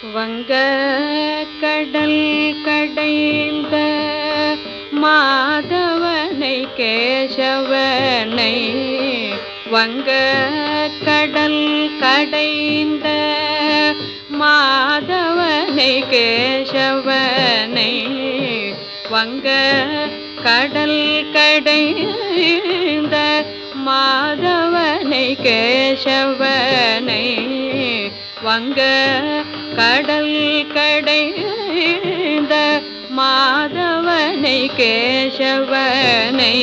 வங்க கடல் கடைந்த மாதவனை கேசவனை. வங்க கடல் கடைந்த மாதவனை கேசவனை. வங்க கடல் கடைந்த மாதவனை கேசவனை. வங்க கடல் கடைந்த மாதவனை கேசவனை.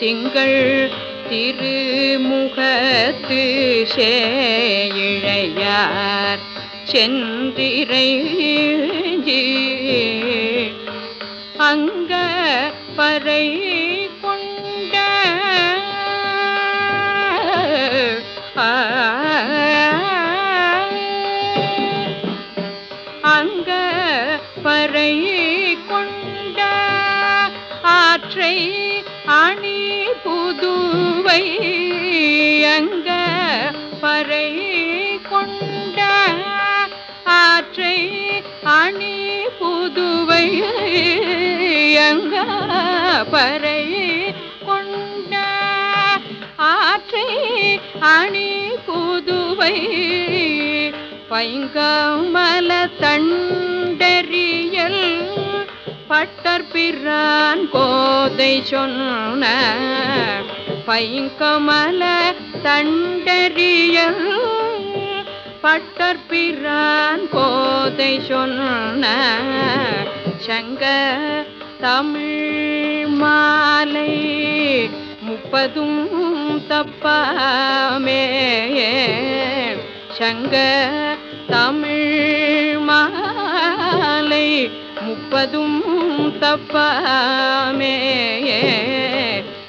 திங்கள் திருமுகத்து சேழையார் சென்றிரை அங்க பறை கொண்ட அங்க பறை கொண்ட ஆற்றை அணி புதுவை அங்க பறை கொண்ட ஆற்றை அணி புதுவை அங்க பறை கொண்ட ஆற்றை அணி புதுவை பைங்கமல கண்டறியல் பட்டர் பிறான் கோதை சொன்ன பைங்கமல தண்டறியல் பட்டர் பிறான் கோதை சொன்ன சங்க தமிழ் மாலை முப்பதும் தப்பாமே. சங்க தமிழ் மாலை முப்பதும் தப்பாமே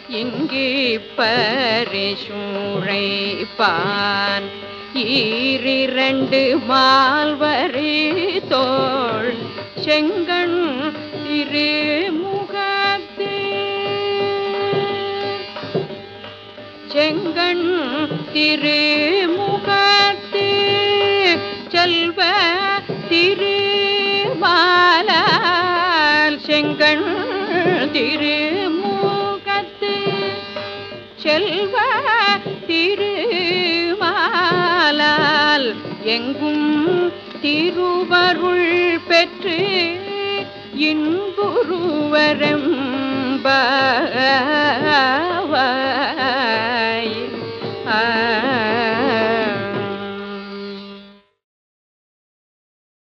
இங்கு பரிசூழைப்பான் ஈரிரண்டு மால்வரி தோள். செங்கண் திருமுகத்து. செங்கண் திரு செங்கண் திருமுகத்து செல்வ திருமாலால் எங்கும் திருவருள் பெற்று இன்புருவரம் பாவாய் ஆ